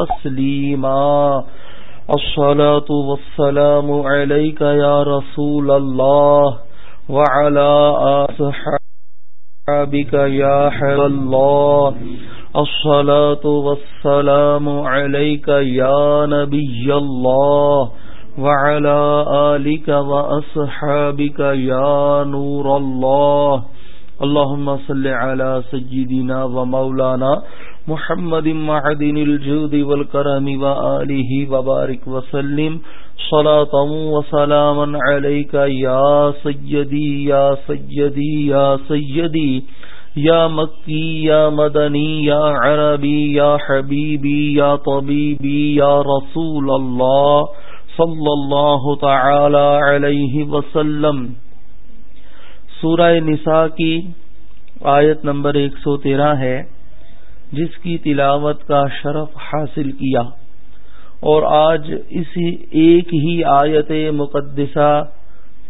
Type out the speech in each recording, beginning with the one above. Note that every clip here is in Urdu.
تسليما الصلاة والسلام عليك يا رسول الله وعلى أصحابك يا حب الله الصلاة والسلام عليك يا نبي الله وعلى آلك وأصحابك يا نور الله اللهم صل على سيدنا ومولانا محمد معدن الجود والكرم وآله وبارك وسلم صلاة وسلاما عليك يا سيدي يا سيدي يا سيدي، يا مكي، يا مدني، يا عربي، يا حبيبي، يا طبيبي، يا رسول الله صلى الله تعالى عليه وسلم۔ سورہ نساء کی آیت نمبر ایک سو تیرہ ہے۔ جس کی تلاوت کا شرف حاصل کیا۔ اور آج اسی ایک ہی آیت مقدسہ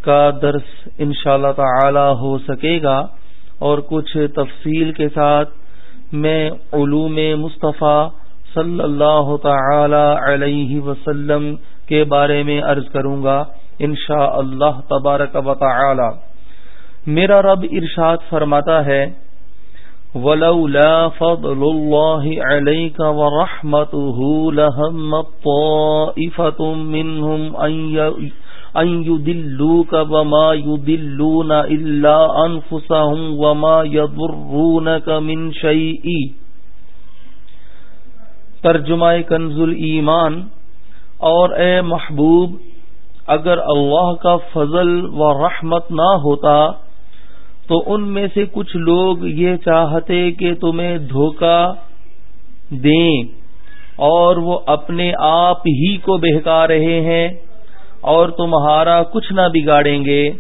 کا درس ان شاء اللہ تعالی ہو سکے گا۔ اور کچھ تفصیل کے ساتھ میں علوم مصطفیٰ صلی اللہ تعالی علیہ وسلم کے بارے میں عرض کروں گا انشاء اللہ تبارک و تعالی۔ میرا رب ارشاد فرماتا ہے ولولا فضل الله عليك ورحمته لهم طائفة منهم أن يدلوك وما يدلون إلا أنفسهم وما يضرونك من شيء. ترجمہ کنز ایمان اور اے محبوب، اگر اللہ کا فضل و رحمت نہ ہوتا تو ان میں سے کچھ لوگ یہ چاہتے کہ تمہیں دھوکہ دیں اور وہ اپنے آپ ہی کو بہکا رہے ہیں اور تمہارا کچھ نہ بگاڑیں گے۔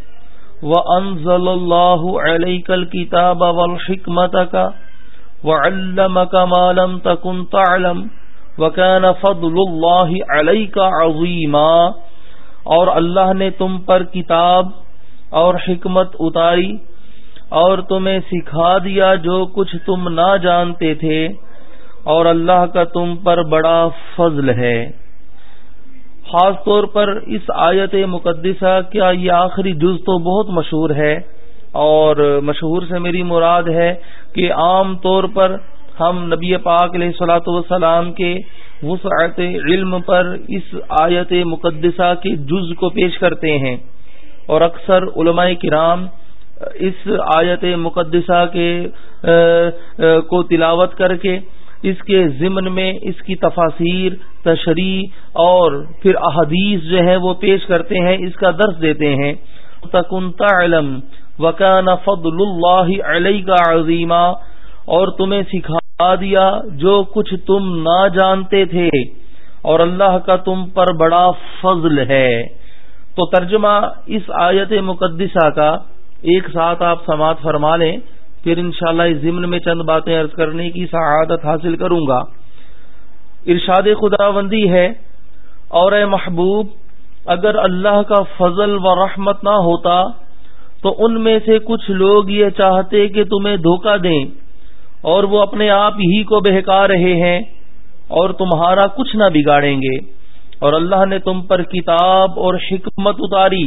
وہ انضل اللہ علیہ کل کتاب حکمت کا وہ علم کا مالم تکن تعلم وکان فضل اللہ علیہ کا عظیمہ اور اللہ نے تم پر کتاب اور حکمت اتاری۔ اور تمہیں سکھا دیا جو کچھ تم نہ جانتے تھے، اور اللہ کا تم پر بڑا فضل ہے۔ خاص طور پر اس آیت مقدسہ، کیا یہ آخری جز تو بہت مشہور ہے؟ اور مشہور سے میری مراد ہے کہ عام طور پر ہم نبی پاک علیہ صلاحت وسلام کے وسعت علم پر اس آیت مقدسہ کے جز کو پیش کرتے ہیں۔ اور اکثر علماء کرام اس آیت مقدسہ کے کو تلاوت کر کے اس کے ضمن میں اس کی تفاصیر تشریح اور پھر احادیث جو ہے وہ پیش کرتے ہیں، اس کا درس دیتے ہیں۔ تکنتا علم وکان فضل اللہ علیہ کا عظیمہ اور تمہیں سکھا دیا جو کچھ تم نہ جانتے تھے۔ اور اللہ کا تم پر بڑا فضل ہے۔ تو ترجمہ اس آیت مقدسہ کا ایک ساتھ آپ سماعت فرما لیں، پھر انشاءاللہ اس ضمن میں چند باتیں عرض کرنے کی سعادت حاصل کروں گا۔ ارشاد خدا بندی ہے، اور اے محبوب، اگر اللہ کا فضل و رحمت نہ ہوتا، تو ان میں سے کچھ لوگ یہ چاہتے کہ تمہیں دھوکہ دیں، اور وہ اپنے آپ ہی کو بہکا رہے ہیں، اور تمہارا کچھ نہ بگاڑیں گے۔ اور اللہ نے تم پر کتاب اور حکمت اتاری۔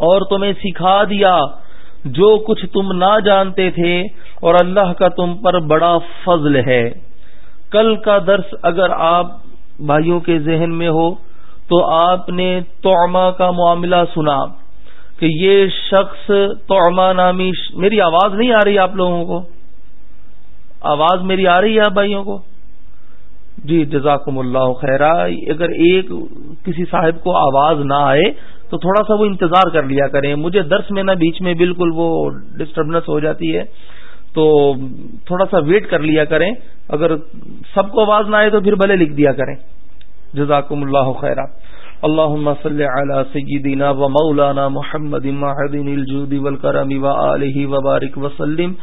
اور تمہیں سکھا دیا جو کچھ تم نہ جانتے تھے اور اللہ کا تم پر بڑا فضل ہے۔ کل کا درس اگر آپ بھائیوں کے ذہن میں ہو تو آپ نے توما کا معاملہ سنا کہ یہ شخص توما نامی میری آواز نہیں آ رہی آپ لوگوں کو؟ آواز میری آ رہی ہے آپ بھائیوں کو؟ جی جزاکم اللہ خیرہ۔ اگر ایک کسی صاحب کو آواز نہ آئے تو تھوڑا سا وہ انتظار کر لیا کریں۔ مجھے درس میں نہ بیچ میں بالکل وہ ڈسٹربنس ہو جاتی ہے۔ تو تھوڑا سا ویٹ کر لیا کریں۔ اگر سب کو آواز نہ آئے تو پھر بھلے لکھ دیا کریں۔ جزاکم اللہ خیرات۔ اللهم صل على سيدنا ومولانا محمد معدن الجود والكرم وآله وبارك وسلم.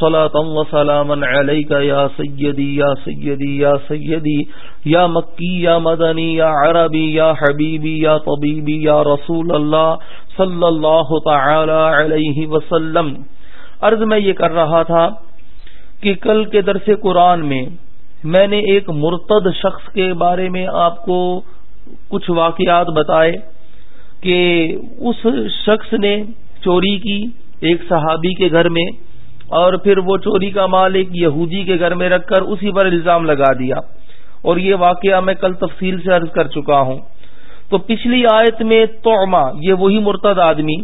صلاة وسلاما عليك يا سيدي يا سيدي يا سيدي. يا مكي، يا مدني، يا عربي، يا حبيبي، يا طبيبي، يا رسول الله صلى الله تعالى عليه وسلم. عرض میں یہ کر رہا تھا کہ کل کے درس قرآن میں میں نے ایک مرتد شخص کے بارے میں آپ کو کچھ واقعات بتائے کہ اس شخص نے چوری کی ایک صحابی کے گھر میں اور پھر وہ چوری کا مال ایک یہودی کے گھر میں رکھ کر اسی پر الزام لگا دیا۔ اور یہ واقعہ میں کل تفصیل سے عرض کر چکا ہوں۔ تو پچھلی آیت میں توما یہ وہی مرتد آدمی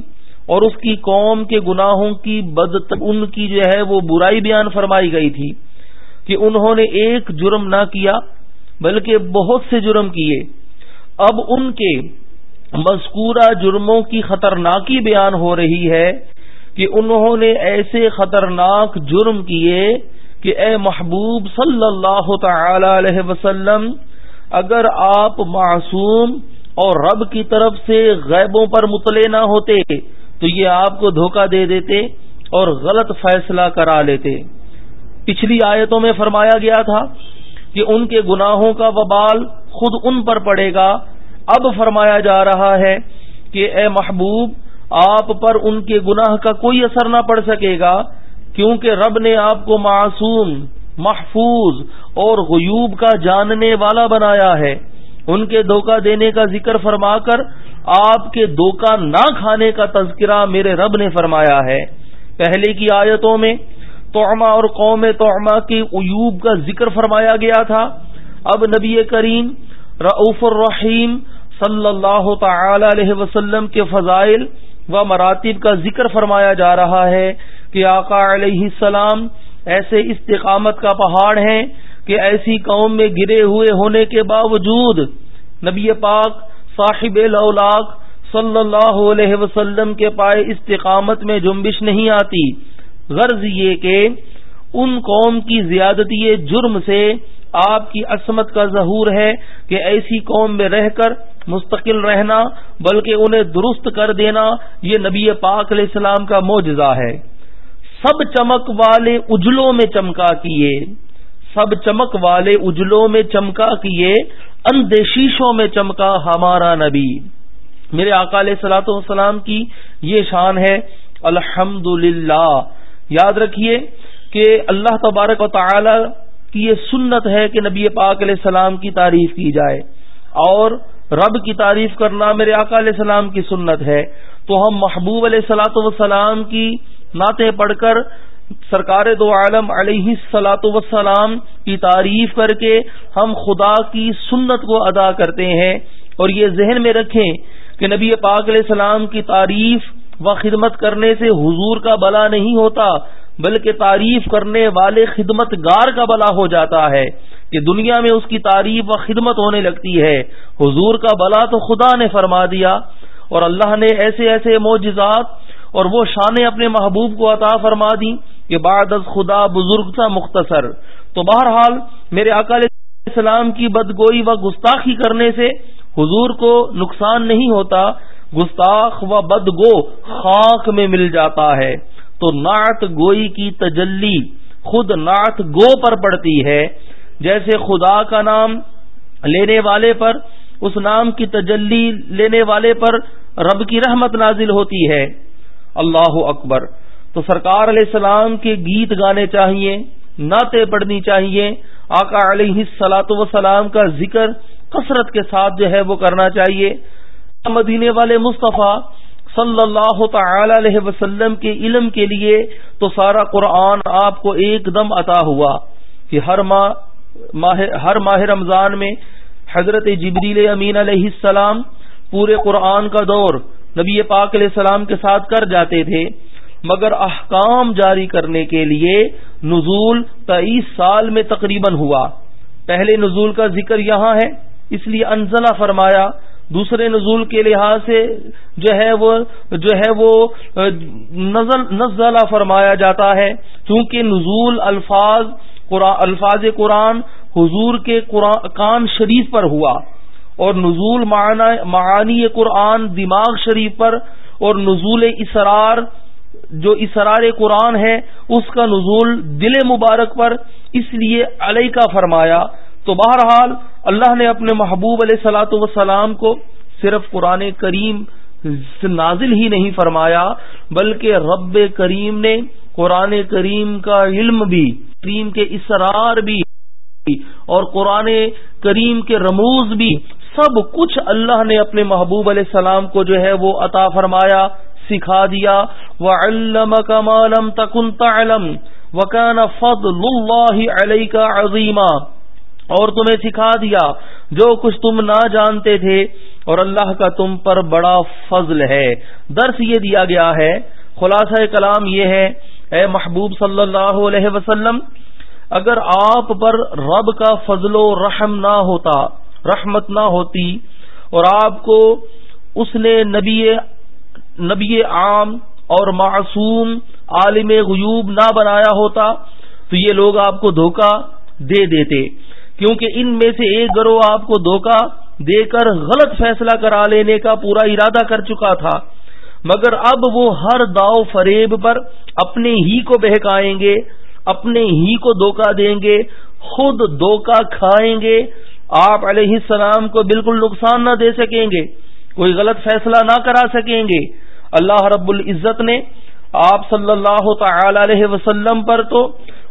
اور اس کی قوم کے گناہوں کی بد ان کی جو ہے وہ برائی بیان فرمائی گئی تھی کہ انہوں نے ایک جرم نہ کیا، بلکہ بہت سے جرم کیے۔ اب ان کے مذکورہ جرموں کی خطرناکی بیان ہو رہی ہے کہ انہوں نے ایسے خطرناک جرم کیے کہ اے محبوب صلی اللہ تعالی علیہ وسلم، اگر آپ معصوم اور رب کی طرف سے غیبوں پر مطلع نہ ہوتے، تو یہ آپ کو دھوکہ دے دیتے اور غلط فیصلہ کرا لیتے۔ پچھلی آیتوں میں فرمایا گیا تھا کہ ان کے گناہوں کا وبال خود ان پر پڑے گا۔ اب فرمایا جا رہا ہے کہ اے محبوب، آپ پر ان کے گناہ کا کوئی اثر نہ پڑ سکے گا، کیونکہ رب نے آپ کو معصوم، محفوظ اور غیوب کا جاننے والا بنایا ہے۔ ان کے دھوکہ دینے کا ذکر فرما کر آپ کے دھوکہ نہ کھانے کا تذکرہ میرے رب نے فرمایا ہے۔ پہلے کی آیتوں میں توما اور قوم توما کے عیوب کا ذکر فرمایا گیا تھا۔ اب نبی کریم رعف الرحیم صلی اللہ تعالی علیہ وسلم کے فضائل و مراتب کا ذکر فرمایا جا رہا ہے کہ آقا علیہ السلام ایسے استقامت کا پہاڑ ہیں کہ ایسی قوم میں گرے ہوئے ہونے کے باوجود نبی پاک صاحب لولاک صلی اللہ علیہ وسلم کے پائے استقامت میں جنبش نہیں آتی۔ غرض یہ کہ ان قوم کی زیادتی جرم سے آپ کی عصمت کا ظہور ہے کہ ایسی قوم میں رہ کر مستقل رہنا، بلکہ انہیں درست کر دینا، یہ نبی پاک علیہ السلام کا معجزہ ہے۔ سب چمک والے اجلوں میں چمکا کیے۔ سب چمک والے اجلوں میں چمکا کیے۔ اندیشیشوں میں چمکا ہمارا نبی۔ میرے اکال سلاۃ والسلام کی یہ شان ہے الحمد للہ یاد رکھیے کہ اللہ تبارک و تعالی کی یہ سنت ہے کہ نبی پاک علیہ السلام کی تعریف کی جائے اور رب کی تعریف کرنا میرے آقا علیہ السلام کی سنت ہے تو ہم محبوب علیہ السلاۃ وسلام کی نعتیں پڑھ کر سرکار دو عالم علیہ سلاۃ وسلام کی تعریف کر کے ہم خدا کی سنت کو ادا کرتے ہیں اور یہ ذہن میں رکھیں کہ نبی پاک علیہ السلام کی تعریف و خدمت کرنے سے حضور کا بلا نہیں ہوتا، بلکہ تعریف کرنے والے خدمت گار کا بلا ہو جاتا ہے کہ دنیا میں اس کی تعریف و خدمت ہونے لگتی ہے۔ حضور کا بلا تو خدا نے فرما دیا اور اللہ نے ایسے ایسے معجزات اور وہ شانیں اپنے محبوب کو عطا فرما دی کہ بعد از خدا بزرگ سا مختصر۔ تو بہرحال میرے اکال السلام کی بدگوئی و گستاخی کرنے سے حضور کو نقصان نہیں ہوتا گستاخ و بدگو خاک میں مل جاتا ہے۔ تو نعت گوئی کی تجلی خود نعت گو پر پڑتی ہے۔ جیسے خدا کا نام لینے والے پر، اس نام کی تجلی لینے والے پر رب کی رحمت نازل ہوتی ہے۔ اللہ اکبر۔ تو سرکار علیہ السلام کے گیت گانے چاہیے، نعتیں پڑھنی چاہیے۔ آقا علیہ سلاۃ وسلام کا ذکر کثرت کے ساتھ جو ہے وہ کرنا چاہیے۔ مدینے والے مصطفیٰ صلی اللہ تعالی علیہ وسلم کے علم کے لیے تو سارا قرآن آپ کو ایک دم عطا ہوا کہ ہر ماہ ہر ماہ رمضان میں حضرت جبریل امین علیہ السلام پورے قرآن کا دور نبی پاک علیہ السلام کے ساتھ کر جاتے تھے، مگر احکام جاری کرنے کے لیے نزول تیئیس سال میں تقریباً ہوا۔ پہلے نزول کا ذکر یہاں ہے، اس لیے انزلہ فرمایا دوسرے نزول کے لحاظ سے جو ہے وہ جو ہے وہ نزلہ فرمایا جاتا ہے۔ چونکہ نزول الفاظ الفاظ قرآن حضور کے کان شریف پر ہوا اور نزول معانی قرآن دماغ شریف پر اور نزول اسرار جو اسرار قرآن ہے، اس کا نزول دل مبارک پر اس لیے علیہ کا فرمایا۔ تو بہرحال اللہ نے اپنے محبوب علیہ سلاۃ وسلام کو صرف قرآن کریم نازل ہی نہیں فرمایا، بلکہ رب کریم نے قرآن کریم کا علم بھی، کریم کے اسرار بھی، اور قرآن کریم کے رموز بھی، سب کچھ اللہ نے اپنے محبوب علیہ السلام کو جو ہے وہ عطا فرمایا، سکھا دیا۔ وہ علم کمالم تکن تعلم وکان فضل اللہ علیہ کا عظیمہ اور تمہیں سکھا دیا جو کچھ تم نہ جانتے تھے اور اللہ کا تم پر بڑا فضل ہے۔ درس یہ دیا گیا ہے۔ خلاصہ کلام یہ ہے، اے محبوب صلی اللہ علیہ وسلم، اگر آپ پر رب کا فضل و رحم نہ ہوتا، رحمت نہ ہوتی، اور آپ کو اس نے نبی نبی عام اور معصوم عالم غیوب نہ بنایا ہوتا، تو یہ لوگ آپ کو دھوکہ دے دیتے۔ کیونکہ ان میں سے ایک گروہ آپ کو دھوکہ دے کر غلط فیصلہ کرا لینے کا پورا ارادہ کر چکا تھا۔ مگر اب وہ ہر داؤ فریب پر اپنے ہی کو بہکائیں گے، اپنے ہی کو دھوکہ دیں گے، خود دھوکہ کھائیں گے۔ آپ علیہ السلام کو بالکل نقصان نہ دے سکیں گے، کوئی غلط فیصلہ نہ کرا سکیں گے۔ اللہ رب العزت نے آپ صلی اللہ تعالی علیہ وسلم پر تو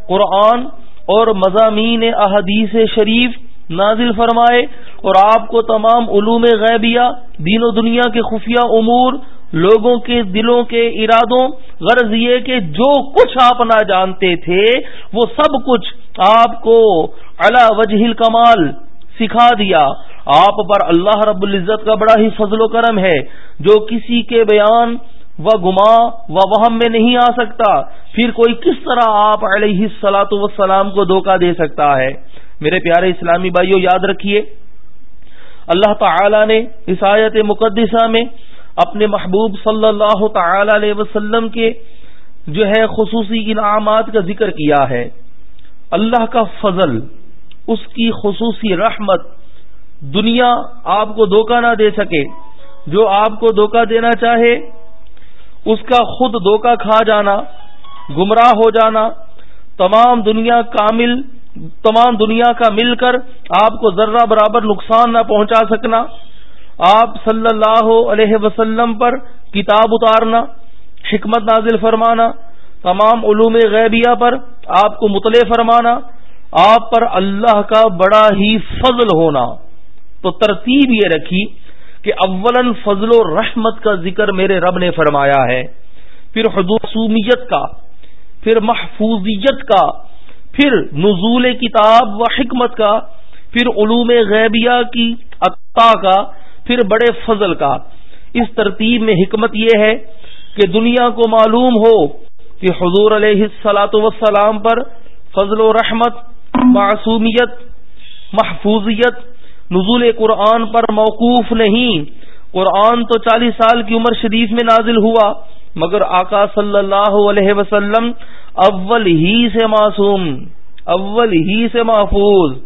قرآن اور مضامین احادیث شریف نازل فرمائے اور آپ کو تمام علوم غیبیہ، دین و دنیا کے خفیہ امور، لوگوں کے دلوں کے ارادوں غرض یہ کہ جو کچھ آپ نہ جانتے تھے، وہ سب کچھ آپ کو اللہ وجہ کمال سکھا دیا۔ آپ پر اللہ رب العزت کا بڑا ہی فضل و کرم ہے۔ جو کسی کے بیان و گما و وہم میں نہیں آ سکتا۔ پھر کوئی کس طرح آپ علیہ سلاۃ وسلام کو دھوکہ دے سکتا ہے؟ میرے پیارے اسلامی بھائیوں یاد رکھیے، اللہ تعالی نے عیسائیت مقدسہ میں اپنے محبوب صلی اللہ تعالی علیہ وسلم کے جو ہے خصوصی انعامات کا ذکر کیا ہے۔ اللہ کا فضل، اس کی خصوصی رحمت دنیا آپ کو دھوکہ نہ دے سکے۔ جو آپ کو دھوکہ دینا چاہے اس کا خود دھوکہ کھا جانا، گمراہ ہو جانا، تمام دنیا کامل، تمام دنیا کا مل کر آپ کو ذرہ برابر نقصان نہ پہنچا سکنا، آپ صلی اللہ علیہ وسلم پر کتاب اتارنا، حکمت نازل فرمانا، تمام علوم غیبیہ پر آپ کو مطلع فرمانا، آپ پر اللہ کا بڑا ہی فضل ہونا۔ تو ترتیب یہ رکھی کہ اولن فضل و رحمت کا ذکر میرے رب نے فرمایا ہے۔ پھر حدوثومیت کا، پھر محفوظیت کا، پھر نزول کتاب و حکمت کا، پھر علوم غیبیہ کی عطا کا، پھر بڑے فضل کا۔ اس ترتیب میں حکمت یہ ہے کہ دنیا کو معلوم ہو کہ حضور علیہ السلاۃ وسلام پر فضل و رحمت، معصومیت، محفوظیت نزول قرآن پر موقوف نہیں۔ قرآن تو چالیس سال کی عمر شریف میں نازل ہوا، مگر آقا صلی اللہ علیہ وسلم اول ہی سے معصوم، اول ہی سے محفوظ۔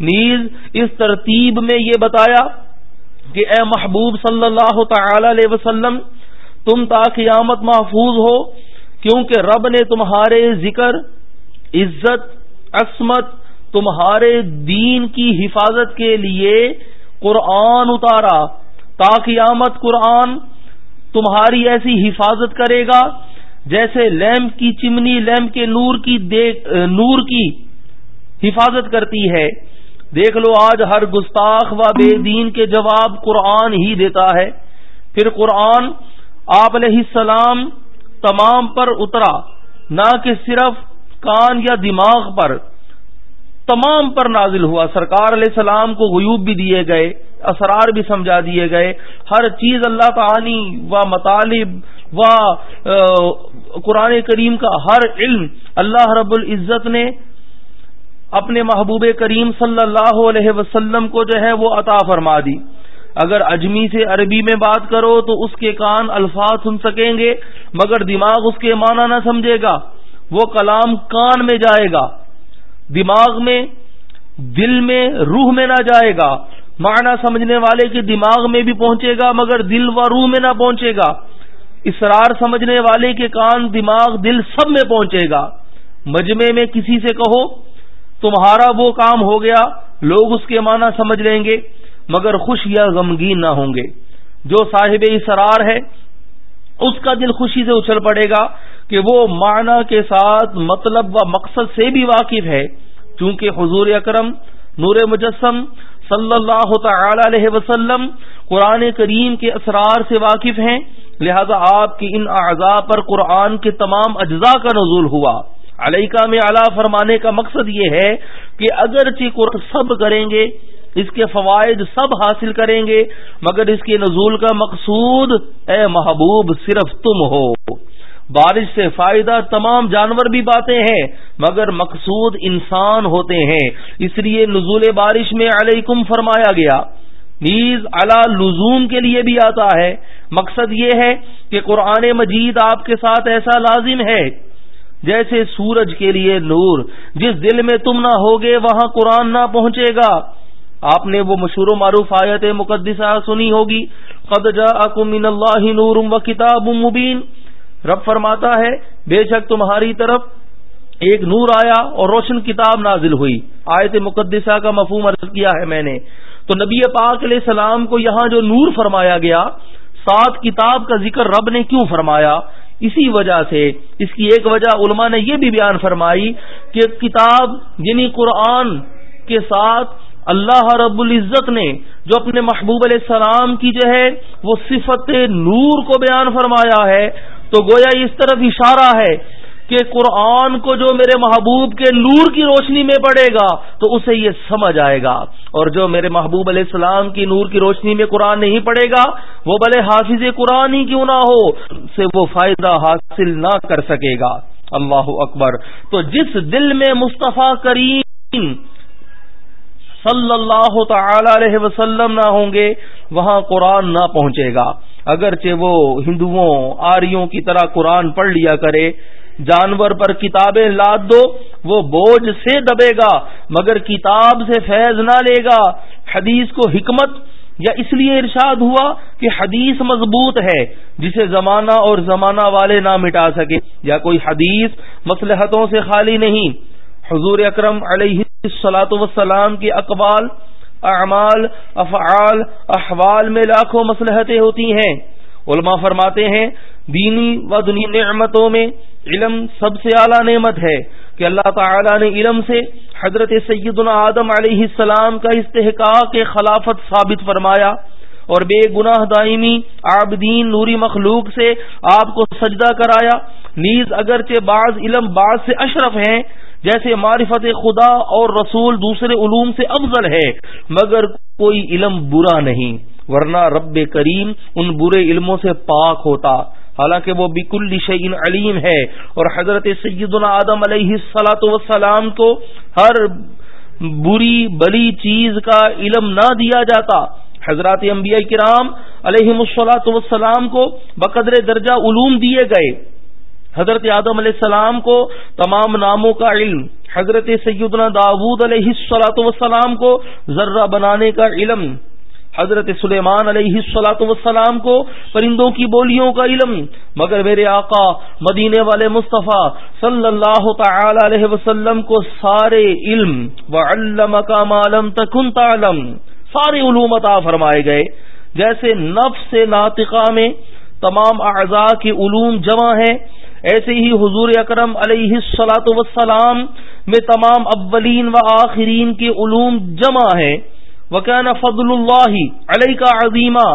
نیز اس ترتیب میں یہ بتایا کہ اے محبوب صلی اللہ تعالی علیہ وسلم، تم تا قیامت محفوظ ہو، کیونکہ رب نے تمہارے ذکر، عزت، عصمت تمہارے دین کی حفاظت کے لیے قرآن اتارا تا قیامت قرآن تمہاری ایسی حفاظت کرے گا جیسے لیمپ کی چمنی لیمپ کے نور کی نور کی حفاظت کرتی ہے۔ دیکھ لو آج ہر گستاخ و بے دین کے جواب قرآن ہی دیتا ہے۔ پھر قرآن آپ علیہ السلام تمام پر اترا، نہ کہ صرف کان یا دماغ پر۔ تمام پر نازل ہوا۔ سرکار علیہ السلام کو غیوب بھی دیے گئے، اسرار بھی سمجھا دیے گئے۔ ہر چیز اللہ تعانی و مطالب و قرآن کریم کا ہر علم۔ اللہ رب العزت نے اپنے محبوب کریم صلی اللہ علیہ وسلم کو جو ہے وہ عطا فرما دی۔ اگر اجمی سے عربی میں بات کرو تو اس کے کان الفاظ سن سکیں گے، مگر دماغ اس کے معنی نہ سمجھے گا۔ وہ کلام کان میں جائے گا۔ دماغ میں، دل میں روح میں نہ جائے گا۔ معنی سمجھنے والے کے دماغ میں بھی پہنچے گا، مگر دل و روح میں نہ پہنچے گا۔ اسرار سمجھنے والے کے کان، دماغ، دل سب میں پہنچے گا۔ مجمے میں کسی سے کہو، تمہارا وہ کام ہو گیا، لوگ اس کے معنی سمجھ لیں گے، مگر خوش یا غمگین نہ ہوں گے۔ جو صاحب اسرار ہے، اس کا دل خوشی سے اچھل پڑے گا۔ کہ وہ معنی کے ساتھ مطلب و مقصد سے بھی واقف ہے، چونکہ حضور اکرم، نور مجسم صلی اللہ تعالی علیہ وسلم قرآن کریم کے اسرار سے واقف ہیں، لہذا آپ کی ان اعضاء پر قرآن کے تمام اجزاء کا نزول ہوا۔ علیکہ میں اعلیٰ فرمانے کا مقصد یہ ہے کہ اگرچہ سب کریں گے، اس کے فوائد سب حاصل کریں گے، مگر اس کے نزول کا مقصود، اے محبوب، صرف تم ہو۔ بارش سے فائدہ تمام جانور بھی پاتے ہیں، مگر مقصود انسان ہوتے ہیں۔ اس لیے نزول بارش میں علیکم فرمایا گیا، نیز اعلی لزوم کے لیے بھی آتا ہے۔ مقصد یہ ہے کہ قرآن مجید آپ کے ساتھ ایسا لازم ہے، جیسے سورج کے لیے نور، جس دل میں تم نہ ہوگے وہاں قرآن نہ پہنچے گا۔ آپ نے وہ مشہور و معروف آیت مقدسہ سنی ہوگی، قد من اللہ نور و کتاب مبین۔ رب فرماتا ہے، بے شک تمہاری طرف ایک نور آیا اور روشن کتاب نازل ہوئی۔ آیت مقدسہ کا مفہوم عرض کیا ہے میں نے۔ تو نبی پاک علیہ السلام کو یہاں جو نور فرمایا گیا، سات کتاب کا ذکر رب نے کیوں فرمایا؟ اسی وجہ سے، اس کی ایک وجہ علماء نے یہ بھی بیان فرمائی کہ کتاب یعنی قرآن کے ساتھ اللہ رب العزت نے جو اپنے محبوب علیہ السلام کی جو ہے، وہ صفت نور کو بیان فرمایا ہے۔ تو گویا اس طرف اشارہ ہے کہ قرآن کو جو میرے محبوب کے نور کی روشنی میں پڑے گا تو اسے یہ سمجھ آئے گا۔ اور جو میرے محبوب علیہ السلام کی نور کی روشنی میں قرآن نہیں پڑے گا، وہ بھلے حافظ قرآن ہی کیوں نہ ہو سے وہ فائدہ حاصل نہ کر سکے گا۔ اللہ اکبر۔ تو جس دل میں مصطفیٰ کریم صلی اللہ تعالی علیہ وسلم نہ ہوں گے، وہاں قرآن نہ پہنچے گا۔ اگرچہ وہ ہندوؤں، آریوں کی طرح قرآن پڑھ لیا کرے، جانور پر کتابیں لاد دو، وہ بوجھ سے دبے گا، مگر کتاب سے فیض نہ لے گا۔ حدیث کو حکمت یا اس لیے ارشاد ہوا کہ حدیث مضبوط ہے، جسے زمانہ اور زمانہ والے نہ مٹا سکے۔ یا کوئی حدیث مسلحتوں سے خالی نہیں۔ حضور اکرم علیہ السلاۃ وسلام کے اقبال اعمال، افعال، احوال میں لاکھوں مسلحتیں ہوتی ہیں۔ علماء فرماتے ہیں، دینی و دنی نعمتوں میں علم سب سے اعلیٰ نعمت ہے۔ کہ اللہ تعالی نے علم سے حضرت سیدنا آدم علیہ السلام کا استحقاق خلافت ثابت فرمایا اور بے گناہ دائمی عابدین نوری مخلوق سے آپ کو سجدہ کرایا۔ نیز اگرچہ بعض علم بعض سے اشرف ہیں جیسے معرفت خدا اور رسول دوسرے علوم سے افضل ہے، مگر کوئی علم برا نہیں، ورنہ رب کریم ان برے علموں سے پاک ہوتا۔ حالانکہ وہ بکل شعین علیم ہے، اور حضرت سیدنا آدم علیہ السلاۃ وسلام کو ہر بری، بلی چیز کا علم نہ دیا جاتا۔ حضرات انبیاء کرام علیہ السلاۃ وسلام کو بقدر درجہ علوم دیے گئے۔ حضرت آدم علیہ السلام کو تمام ناموں کا علم، حضرت سیدنا داود علیہ السلاۃ وسلام کو ذرہ بنانے کا علم، حضرت سلیمان علیہ السلاۃ وسلام کو پرندوں کی بولیوں کا علم، مگر میرے آقا مدینے والے مصطفیٰ صلی اللہ تعالی علیہ وسلم کو سارے علم و علم کا معلوم تکن تعلم، سارے علوم عطا فرمائے گئے۔ جیسے نفس ناطقہ میں تمام اعضاء کے علوم جمع ہیں ایسے ہی حضور اکرم علیہ السلاۃ وسلام میں تمام اولین و آخرین کے علوم جمع ہیں. وکانا فضل اللہ علیہ کا عظیمہ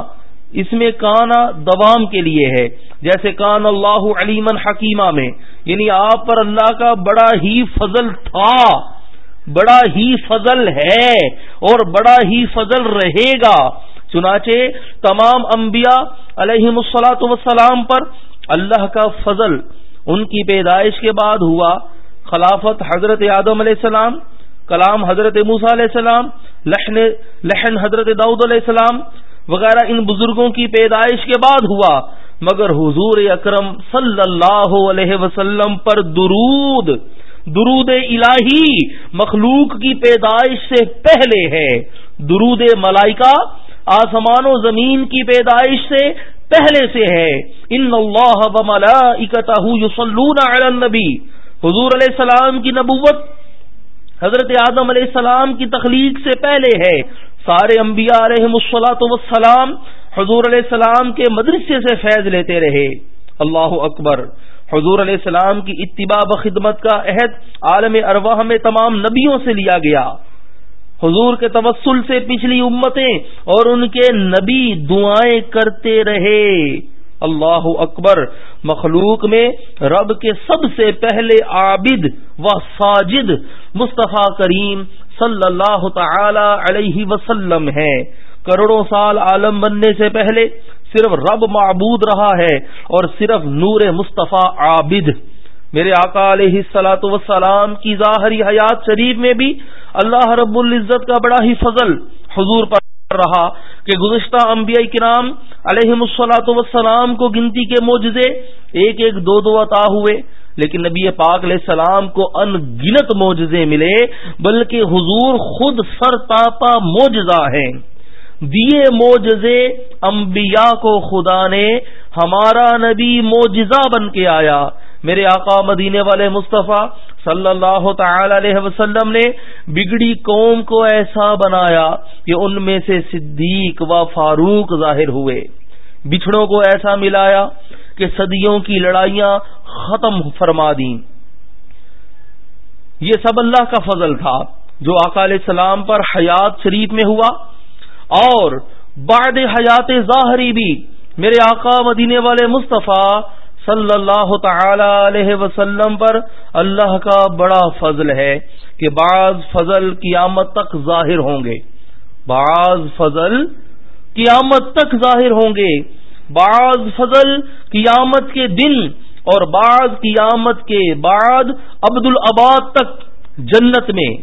اس میں کانا دوام کے لیے ہے. جیسے کان اللہ علیمن حکیمہ میں یعنی آپ پر اللہ کا بڑا ہی فضل تھا، بڑا ہی فضل ہے اور بڑا ہی فضل رہے گا. چنانچہ تمام انبیاء علیہ مسلاط وسلام پر اللہ کا فضل ان کی پیدائش کے بعد ہوا۔ خلافت حضرت آدم علیہ السلام، کلام حضرت موسا علیہ السلام، لحن لحن حضرت داؤد علیہ السلام وغیرہ ان بزرگوں کی پیدائش کے بعد ہوا۔ مگر حضور اکرم صلی اللہ علیہ وسلم پر درود درود الہی مخلوق کی پیدائش سے پہلے ہے۔ درود ملائکہ آسمان و زمین کی پیدائش سے پہلے سے ہے۔ ان اللہ علی النبی حضور علیہ السلام کی نبوت حضرت اعظم علیہ السلام کی تخلیق سے پہلے ہے۔ سارے انبیاء علیہ مسلاط وسلام حضور علیہ السلام کے مدرسے سے فیض لیتے رہے۔ اللہ اکبر۔ حضور علیہ السلام کی اتباع و خدمت کا عہد عالم ارواح میں تمام نبیوں سے لیا گیا۔ حضور کے توسل سے پچھلی امتیں اور ان کے نبی دعائیں کرتے رہے۔ اللہ اکبر، مخلوق میں رب کے سب سے پہلے عابد و ساجد مصطفیٰ کریم صلی اللہ تعالی علیہ وسلم ہے کروڑوں سال عالم بننے سے پہلے صرف رب معبود رہا ہے اور صرف نور مصطفیٰ عابد۔ میرے آقا علیہ السلاۃ وسلام کی ظاہری حیات شریف میں بھی اللہ رب العزت کا بڑا ہی فضل حضور پر رہا کہ گزشتہ انبیاء کرام علیہ مسلاط وسلام کو گنتی کے معجزے ایک ایک دو دو عطا ہوئے، لیکن نبی پاک علیہ السلام کو ان گنت معجزے ملے، بلکہ حضور خود سر تاپا معجزہ ہیں۔ دیے موجزے انبیاء کو خدا نے، ہمارا نبی موجزہ بن کے آیا۔ میرے آقا مدینے والے مصطفیٰ صلی اللہ تعالی علیہ وسلم نے بگڑی قوم کو ایسا بنایا کہ ان میں سے صدیق و فاروق ظاہر ہوئے۔ بچھڑوں کو ایسا ملایا کہ صدیوں کی لڑائیاں ختم فرما دیں۔ یہ سب اللہ کا فضل تھا جو آقا علیہ السلام پر حیات شریف میں ہوا اور بعد حیات ظاہری بھی میرے آقا مدینے والے مصطفیٰ صلی اللہ تعالی علیہ وسلم پر اللہ کا بڑا فضل ہے کہ بعض فضل قیامت تک ظاہر ہوں گے۔ بعض فضل قیامت تک ظاہر ہوں گے۔ بعض فضل قیامت کے دن اور بعض قیامت کے بعد عبد العباد تک جنت میں۔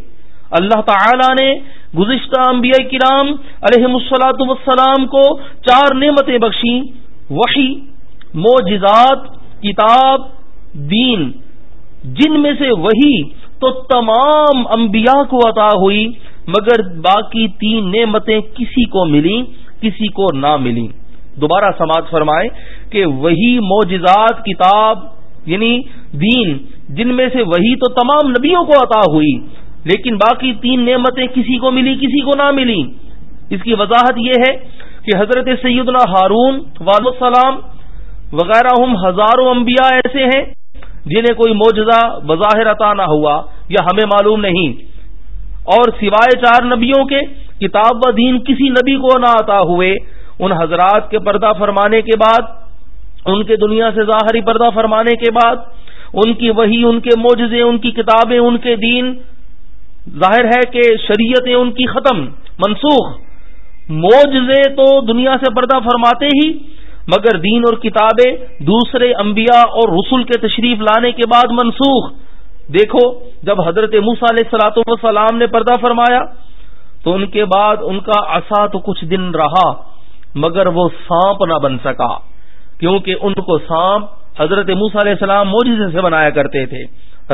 اللہ تعالی نے گزشتہ انبیاء کرام علیہ مسلاط وسلام کو چار نعمتیں بخشیں۔ وحی موجزات کتاب، دین، جن میں سے وہی تو تمام انبیاء کو عطا ہوئی، مگر باقی تین نعمتیں کسی کو ملی، کسی کو نہ ملی۔ دوبارہ سماج فرمائے کہ وہی موجزات کتاب یعنی دین، جن میں سے وہی تو تمام نبیوں کو عطا ہوئی، لیکن باقی تین نعمتیں کسی کو ملی، کسی کو نہ ملی۔ اس کی وضاحت یہ ہے کہ حضرت سیدنا ہارون والسلام وغیرہ ہم ہزاروں انبیاء ایسے ہیں جنہیں کوئی موجزہ بظاہر عطا نہ ہوا یا ہمیں معلوم نہیں۔ اور سوائے چار نبیوں کے کتاب و دین کسی نبی کو نہ عطا ہوئے، ان حضرات کے پردہ فرمانے کے بعد، ان کے دنیا سے ظاہری پردہ فرمانے کے بعد، ان کی وہی، ان کے موجزے ان کی کتابیں، ان کے دین، ظاہر ہے کہ شریعتیں ان کی ختم، منسوخ۔ موجزے تو دنیا سے پردہ فرماتے ہی مگر دین اور کتابیں دوسرے انبیاء اور رسول کے تشریف لانے کے بعد منسوخ۔ دیکھو، جب حضرت موسا علیہ السلاۃ والسلام نے پردہ فرمایا، تو ان کے بعد ان کا عصا تو کچھ دن رہا، مگر وہ سانپ نہ بن سکا، کیونکہ ان کو سانپ حضرت موسا علیہ السلام موجزے سے بنایا کرتے تھے۔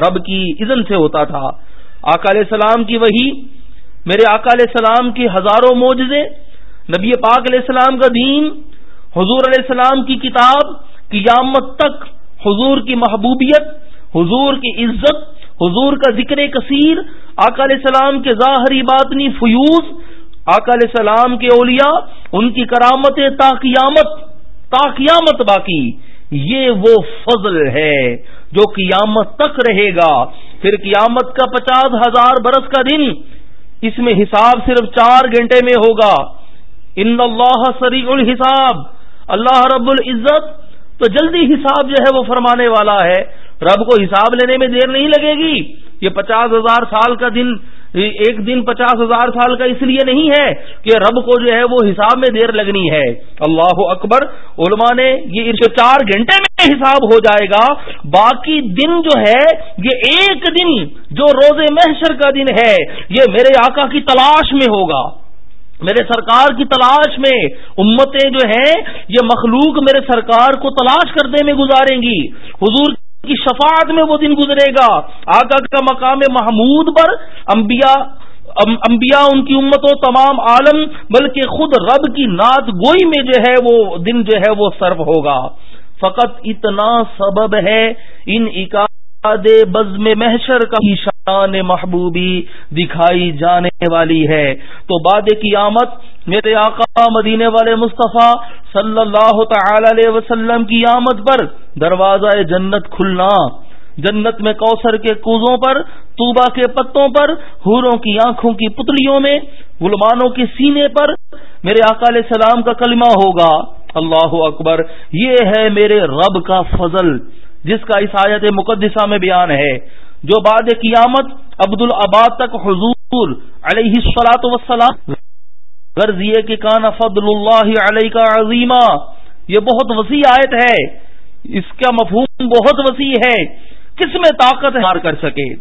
رب کی اذن سے ہوتا تھا۔ آقا علیہ السلام کی وہی، میرے آقا علیہ السلام کی ہزاروں موجزے نبی پاک علیہ السلام کا دین حضور علیہ السلام کی کتاب، قیامت تک حضور کی محبوبیت، حضور کی عزت، حضور کا ذکر کثیر، آقا علیہ السلام کے ظاہری باطنی فیوز، آقا علیہ السلام کے اولیاء، ان کی کرامت تا قیامت تا قیامت باقی، یہ وہ فضل ہے جو قیامت تک رہے گا۔ پھر قیامت کا پچاس ہزار برس کا دن، اس میں حساب صرف چار گھنٹے میں ہوگا۔ ان اللہ سری الحساب۔ اللہ رب العزت تو جلدی حساب جو ہے وہ فرمانے والا ہے۔ رب کو حساب لینے میں دیر نہیں لگے گی۔ یہ پچاس ہزار سال کا دن، ایک دن پچاس ہزار سال کا اس لیے نہیں ہے کہ رب کو جو ہے وہ حساب میں دیر لگنی ہے۔ اللہ اکبر، علماء نے یہ چار گھنٹے میں حساب ہو جائے گا۔ باقی دن جو ہے، یہ ایک دن جو روز محشر کا دن ہے، یہ میرے آقا کی تلاش میں ہوگا۔ میرے سرکار کی تلاش میں امتیں جو ہیں، یہ مخلوق میرے سرکار کو تلاش کرنے میں گزاریں گی۔ حضور کی شفاعت میں وہ دن گزرے گا۔ آقا کا مقام محمود پر انبیاء انبیاء ان کی امت و تمام عالم، بلکہ خود رب کی نعت گوئی میں جو ہے وہ دن جو ہے وہ سرو ہوگا۔ فقط اتنا سبب ہے، ان اکا بزم محشر کا شان محبوبی دکھائی جانے والی ہے۔ تو باد قیامت میرے آقا مدینے والے مصطفیٰ صلی اللہ تعالی علیہ وسلم کی آمد پر دروازہ جنت کھلنا، جنت میں کوثر کے کوزوں پر توبا کے پتوں پر ہوروں کی آنکھوں کی پتلیوں میں، غلمانوں کے سینے پر میرے آقا علیہ السلام کا کلمہ ہوگا۔ اللہ اکبر، یہ ہے میرے رب کا فضل۔ جس کا اس آیت مقدسہ میں بیان ہے، جو بعد قیامت عبد العباد تک حضور علیہ السلاط وسلام غرض یہ کہ کان فضل اللہ علیہ کا عظیمہ یہ بہت وسیع آیت ہے۔ اس کا مفہوم بہت وسیع ہے۔ کس میں طاقت ہار کر سکے۔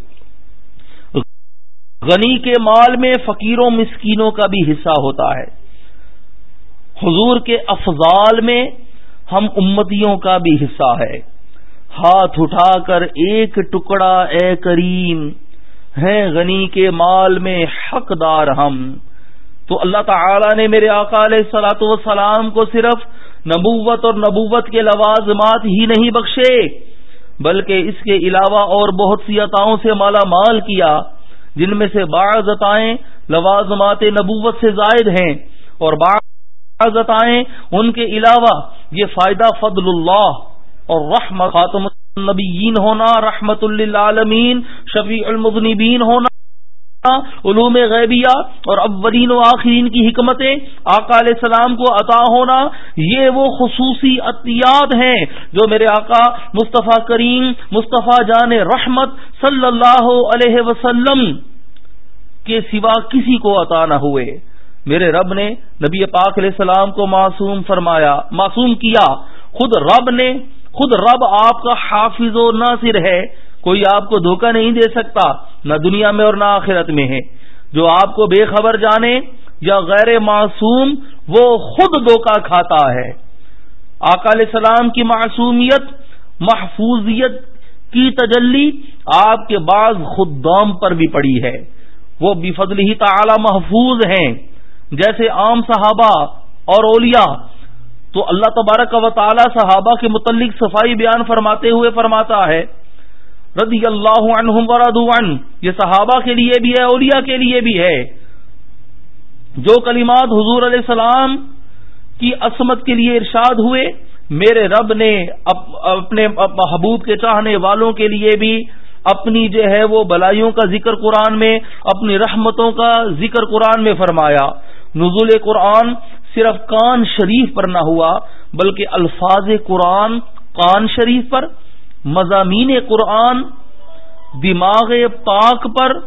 غنی کے مال میں فقیروں، مسکینوں کا بھی حصہ ہوتا ہے۔ حضور کے افضال میں ہم امتیوں کا بھی حصہ ہے۔ ہاتھ اٹھا کر ایک ٹکڑا اے کریم، ہیں غنی کے مال میں حقدار ہم۔ تو اللہ تعالی نے میرے آقا علیہ سلاۃ وسلام کو صرف نبوت اور نبوت کے لوازمات ہی نہیں بخشے، بلکہ اس کے علاوہ اور بہت سی عطاؤں سے مالا مال کیا، جن میں سے بعض عطائیں لوازمات نبوت سے زائد ہیں، اور بعض عطائیں ان کے علاوہ یہ فائدہ فضل اللہ۔ اور رحم خاتم النبیین ہونا، رحمت للعالمین، شفیع المذنبین ہونا، علوم غیبیہ اور اولین و آخرین کی حکمتیں، آقا علیہ السلام کو عطا ہونا، یہ وہ خصوصی عطیات ہیں جو میرے آقا مصطفیٰ کریم، مصطفیٰ جان رحمت صلی اللہ علیہ وسلم کے سوا کسی کو عطا نہ ہوئے۔ میرے رب نے نبی پاک علیہ السلام کو معصوم فرمایا، معصوم کیا۔ خود رب نے خود رب آپ کا حافظ و ناصر ہے، کوئی آپ کو دھوکہ نہیں دے سکتا، نہ دنیا میں اور نہ آخرت میں ہے۔ جو آپ کو بے خبر جانے یا غیر معصوم، وہ خود دھوکہ کھاتا ہے۔ آقا علیہ السلام کی معصومیت، محفوظیت کی تجلی آپ کے بعض خدام پر بھی پڑی ہے۔ وہ بفضل ہی تعالی محفوظ ہیں۔ جیسے عام صحابہ اور اولیاء تو اللہ تبارک و تعالی صحابہ کے متعلق صفائی بیان فرماتے ہوئے فرماتا ہے، رضی اللہ عنہم عن یہ صحابہ کے لیے بھی ہے، اولیاء کے لیے بھی ہے۔ جو کلمات حضور علیہ السلام کی عصمت کے لیے ارشاد ہوئے، میرے رب نے اپنے محبوب کے چاہنے والوں کے لیے بھی اپنی جو ہے وہ بلائیوں کا ذکر قرآن میں، اپنی رحمتوں کا ذکر قرآن میں فرمایا۔ نزول قرآن صرف کان شریف پر نہ ہوا، بلکہ الفاظ قرآن، کان شریف پر، مضامین قرآن، دماغ پاک پر،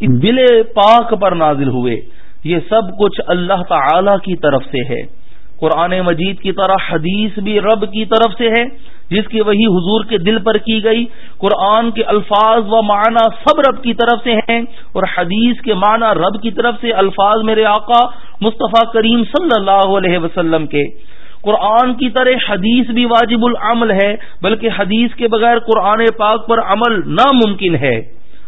دل پاک پر نازل ہوئے۔ یہ سب کچھ اللہ تعالی کی طرف سے ہے۔ قرآن مجید کی طرح حدیث بھی رب کی طرف سے ہے، جس کی وہی حضور کے دل پر کی گئی۔ قرآن کے الفاظ و معنی سب رب کی طرف سے ہیں اور حدیث کے معنی رب کی طرف سے الفاظ میرے آقا مصطفیٰ کریم صلی اللہ علیہ وسلم کے۔ قرآن کی طرح حدیث بھی واجب العمل ہے، بلکہ حدیث کے بغیر قرآن پاک پر عمل ناممکن ہے۔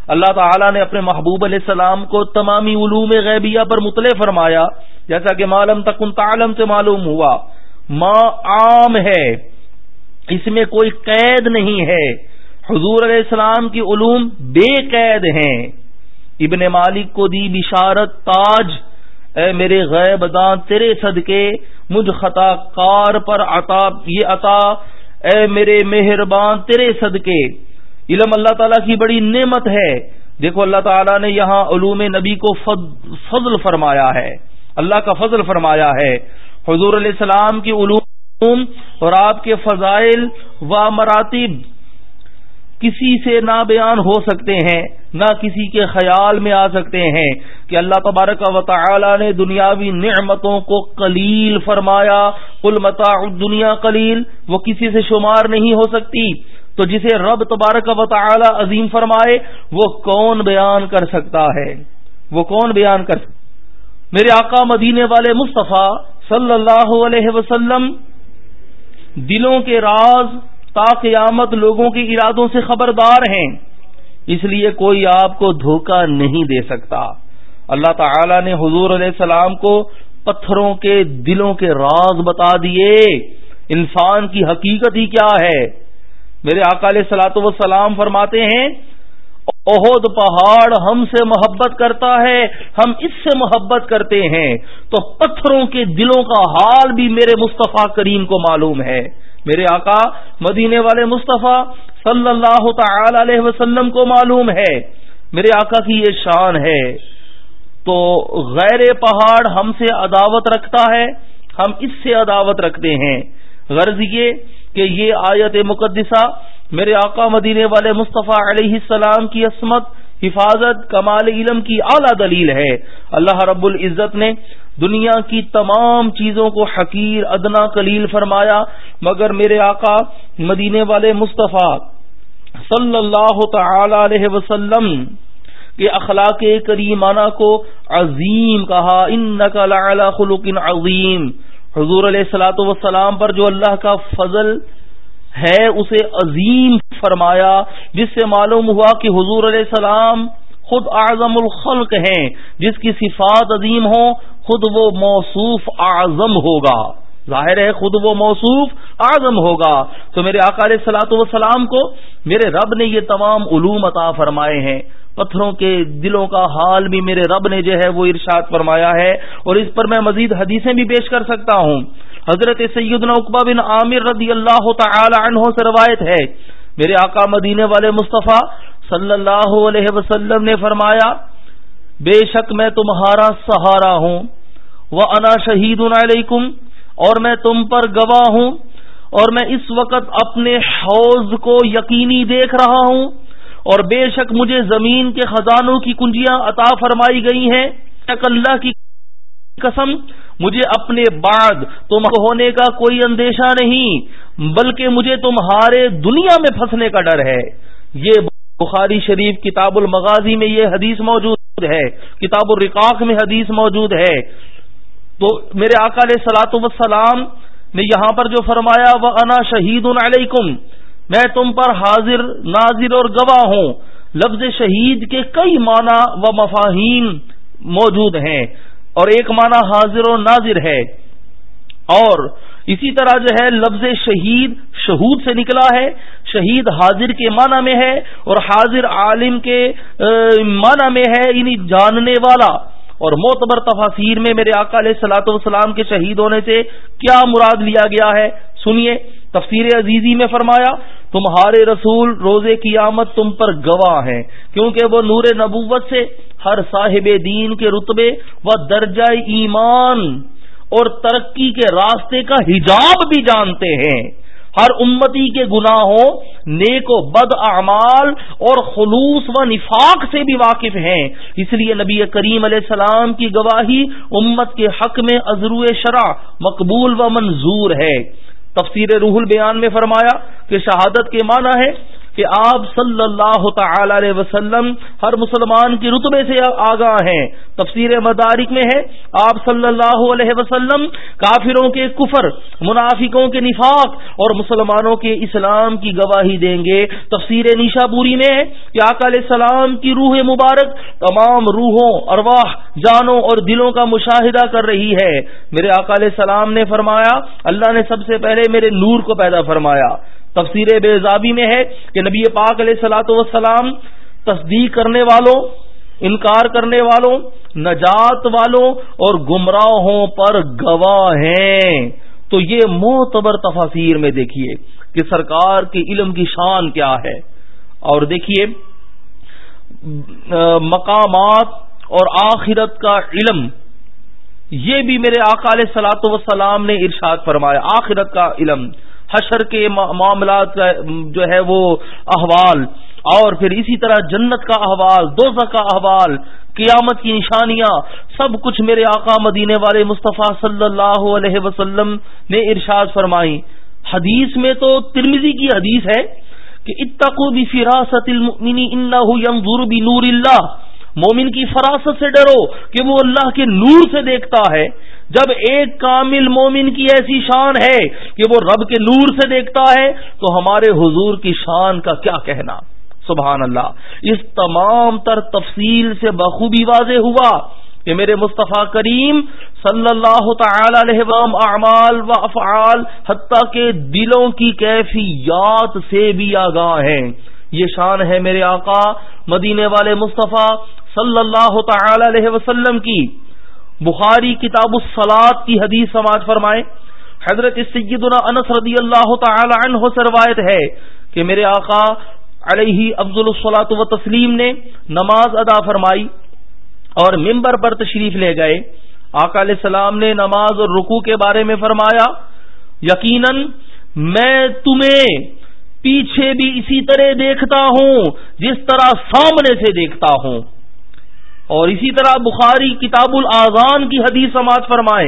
اللہ تعالیٰ نے اپنے محبوب علیہ السلام کو تمامی علوم غیبیہ پر مطلع فرمایا، جیسا کہ معلوم تک ان تعلم سے معلوم ہوا۔ ما عام ہے، اس میں کوئی قید نہیں ہے۔ حضور علیہ السلام کی علوم بے قید ہیں۔ ابن مالک کو دی بشارت تاج، اے میرے غیب دان تیرے صدقے، مجھ خطا کار پر عطا، یہ عطا، اے میرے مہربان، تیرے صدقے۔ علم اللہ تعالیٰ کی بڑی نعمت ہے۔ دیکھو اللہ تعالیٰ نے یہاں علوم نبی کو فضل فرمایا ہے۔ اللہ کا فضل فرمایا ہے۔ حضور علیہ السلام کی علوم اور آپ کے فضائل و مراتب کسی سے نہ بیان ہو سکتے ہیں، نہ کسی کے خیال میں آ سکتے ہیں کہ اللہ تبارک و تعالی نے دنیاوی نعمتوں کو قلیل فرمایا۔ کل متا دنیا قلیل، وہ کسی سے شمار نہیں ہو سکتی۔ تو جسے رب تبارک و تعالی عظیم فرمائے، وہ کون بیان کر سکتا ہے؟ وہ کون بیان کر سکتا میرے آقا مدینے والے مصطفیٰ صلی اللہ علیہ وسلم دلوں کے راز تا قیامت لوگوں کے ارادوں سے خبردار ہیں، اس لیے کوئی آپ کو دھوکہ نہیں دے سکتا۔ اللہ تعالی نے حضور علیہ السلام کو پتھروں کے دلوں کے راز بتا دیے۔ انسان کی حقیقت ہی کیا ہے؟ میرے آقا علیہ سلاۃ وسلام فرماتے ہیں عہد پہاڑ ہم سے محبت کرتا ہے، ہم اس سے محبت کرتے ہیں۔ تو پتھروں کے دلوں کا حال بھی میرے مصطفیٰ کریم کو معلوم ہے۔ میرے آقا، مدینے والے مصطفیٰ صلی اللہ تعالی علیہ وسلم کو معلوم ہے۔ میرے آقا کی یہ شان ہے۔ تو غیر پہاڑ ہم سے عداوت رکھتا ہے، ہم اس سے عداوت رکھتے ہیں۔ غرض یہ کہ یہ آیت مقدسہ میرے آقا مدینے والے مصطفیٰ علیہ السلام کی عصمت، حفاظت، کمال علم کی اعلی دلیل ہے۔ اللہ رب العزت نے دنیا کی تمام چیزوں کو حقیر، ادنا کلیل فرمایا، مگر میرے آقا مدینے والے مصطفیٰ صلی اللہ تعالی علیہ وسلم کے اخلاق کریمانہ کو عظیم کہا ان خلق عظیم حضور علیہ السلاۃ وسلام پر جو اللہ کا فضل ہے، اسے عظیم فرمایا، جس سے معلوم ہوا کہ حضور علیہ السلام خود اعظم الخلق ہیں، جس کی صفات عظیم ہوں، خود وہ موصوف اعظم ہوگا۔ ظاہر ہے، خود وہ موصوف اعظم ہوگا۔ تو میرے آقا علیہ سلاۃ وسلام کو، میرے رب نے یہ تمام علوم عطا فرمائے ہیں۔ پتھروں کے دلوں کا حال بھی میرے رب نے جو ہے وہ ارشاد فرمایا ہے اور اس پر میں مزید حدیثیں بھی پیش کر سکتا ہوں۔ حضرت سیدنا اقبا بن عامر رضی اللہ تعالی عنہ سے روایت ہے۔ میرے آقا مدینے والے مصطفیٰ صلی اللہ علیہ وسلم نے فرمایا، بے شک میں تمہارا سہارا ہوں وہ انا شہید علیکم اور میں تم پر گواہ ہوں، اور میں اس وقت اپنے حوض کو یقینی دیکھ رہا ہوں۔ اور بے شک مجھے زمین کے خزانوں کی کنجیاں عطا فرمائی گئی ہیں۔ اللہ کی قسم، مجھے اپنے بعد تم ہونے کا کوئی اندیشہ نہیں، بلکہ مجھے تمہارے دنیا میں پھنسنے کا ڈر ہے۔ یہ بخاری شریف کتاب المغازی میں یہ حدیث موجود ہے، کتاب الرقاق میں حدیث موجود ہے۔ تو میرے آقا علیہ سلاۃ وسلام نے یہاں پر جو فرمایا وہ انا شہید علیکم میں تم پر حاضر، ناظر اور گواہ ہوں۔ لفظ شہید کے کئی معنی و مفاہیم موجود ہیں اور ایک معنی حاضر و ناظر ہے۔ اور اسی طرح جو ہے، لفظ شہید شہود سے نکلا ہے۔ شہید حاضر کے معنی میں ہے اور حاضر عالم کے معنی میں ہے یعنی جاننے والا۔ اور معتبر تفاصیر میں میرے آقا علیہ سلاۃ والسلام کے شہید ہونے سے کیا مراد لیا گیا ہے؟ سنیے۔ تفسیر عزیزی میں فرمایا، تمہارے رسول روز قیامت تم پر گواہ ہیں، کیونکہ وہ نور نبوت سے ہر صاحب دین کے رتبے و درجہ ایمان اور ترقی کے راستے کا حجاب بھی جانتے ہیں۔ ہر امتی کے گناہوں، نیک و بد اعمال اور خلوص و نفاق سے بھی واقف ہیں۔ اس لیے نبی کریم علیہ السلام کی گواہی امت کے حق میں ازرو شرع مقبول و منظور ہے۔ تفسیر روح البیان میں فرمایا کہ شہادت کے معنی ہے کہ آپ صلی اللہ تعالی علیہ وسلم ہر مسلمان کی رتبے سے آگاہ ہیں۔ تفسیر مدارک میں ہے، آپ صلی اللہ علیہ وسلم کافروں کے کفر، منافقوں کے نفاق اور مسلمانوں کے اسلام کی گواہی دیں گے۔ تفسیر نیشا پوری میں ہے کہ آقا علیہ السلام کی روح مبارک تمام روحوں، ارواح، جانوں اور دلوں کا مشاہدہ کر رہی ہے۔ میرے آقا علیہ السلام نے فرمایا، اللہ نے سب سے پہلے میرے نور کو پیدا فرمایا۔ تفسیر بے زابی میں ہے کہ نبی پاک علیہ سلاۃ وسلام تصدیق کرنے والوں، انکار کرنے والوں، نجات والوں اور گمراہوں پر گواہ ہیں۔ تو یہ معتبر تفاصیر میں دیکھیے کہ سرکار کے علم کی شان کیا ہے۔ اور دیکھیے، مقامات اور آخرت کا علم، یہ بھی میرے آقا علیہ سلاۃ وسلام نے ارشاد فرمایا، آخرت کا علم۔ حشر کے معاملات کا جو ہے وہ احوال۔ اور پھر اسی طرح جنت کا احوال دوزہ کا احوال، قیامت کی نشانیاں، سب کچھ میرے آقا مدینے والے مصطفیٰ صلی اللہ علیہ وسلم نے ارشاد فرمائی۔ حدیث میں تو ترمیزی کی حدیث ہے کہ اتقو بھی فراست بھی نور اللہ۔ مومن کی فراست سے ڈرو کہ وہ اللہ کے نور سے دیکھتا ہے۔ جب ایک کامل مومن کی ایسی شان ہے کہ وہ رب کے نور سے دیکھتا ہے، تو ہمارے حضور کی شان کا کیا کہنا؟ سبحان اللہ۔ اس تمام تر تفصیل سے بخوبی واضح ہوا کہ میرے مصطفیٰ کریم صلی اللہ تعالی علیہ وسلم اعمال و افعال حتیٰ کے دلوں کی کیفیات سے بھی آگاہ ہیں۔ یہ شان ہے میرے آقا مدینے والے مصطفیٰ صلی اللہ تعالی علیہ وسلم کی۔ بخاری کتاب السلاد کی حدیث سماج فرمائے، حضرت سیدنا انس رضی اللہ تعالی عنہ سے روایت ہے کہ میرے آقا علیہ افضل الصلاۃ و تسلیم نے نماز ادا فرمائی اور ممبر پر تشریف لے گئے۔ آقا علیہ السلام نے نماز اور رکوع کے بارے میں فرمایا، یقیناً میں تمہیں پیچھے بھی اسی طرح دیکھتا ہوں، جس طرح سامنے سے دیکھتا ہوں۔ اور اسی طرح بخاری کتاب الاذان کی حدیث سماعت فرمائے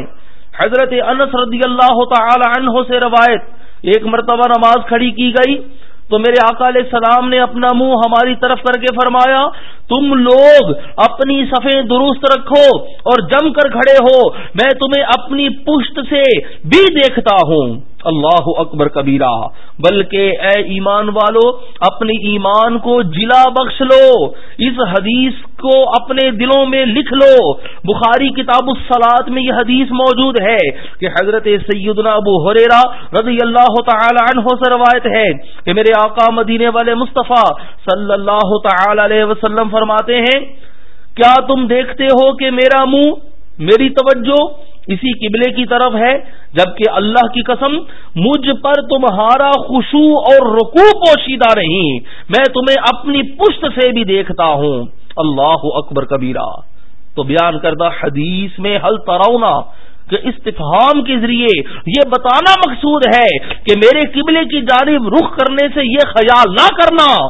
حضرت انس رضی اللہ تعالی عنہ سے روایت، ایک مرتبہ نماز کھڑی کی گئی، تو میرے آقا علیہ السلام نے اپنا منہ ہماری طرف کر کے فرمایا، تم لوگ اپنی صفیں درست رکھو اور جم کر کھڑے ہو، میں تمہیں اپنی پشت سے بھی دیکھتا ہوں۔ اللہ اکبر کبیرہ بلکہ اے ایمان والو، اپنی ایمان کو جلا بخش لو، اس حدیث کو اپنے دلوں میں لکھ لو۔ بخاری کتاب السلاد میں یہ حدیث موجود ہے کہ حضرت سیدنا ابو حریرا رضی اللہ تعالی عنہ سے روایت ہے کہ میرے آقا مدینے والے مصطفیٰ صلی اللہ تعالی علیہ وسلم فرماتے ہیں، کیا تم دیکھتے ہو کہ میرا منہ، میری توجہ اسی قبلے کی طرف ہے، جبکہ اللہ کی قسم، مجھ پر تمہارا خوشو اور رکوع پوشیدہ نہیں، میں تمہیں اپنی پشت سے بھی دیکھتا ہوں۔ اللہ اکبر کبیرہ۔ تو بیان کردہ حدیث میں حل ترونا کہ استفہام کے ذریعے یہ بتانا مقصود ہے کہ میرے قبلے کی جانب رخ کرنے سے یہ خیال نہ کرنا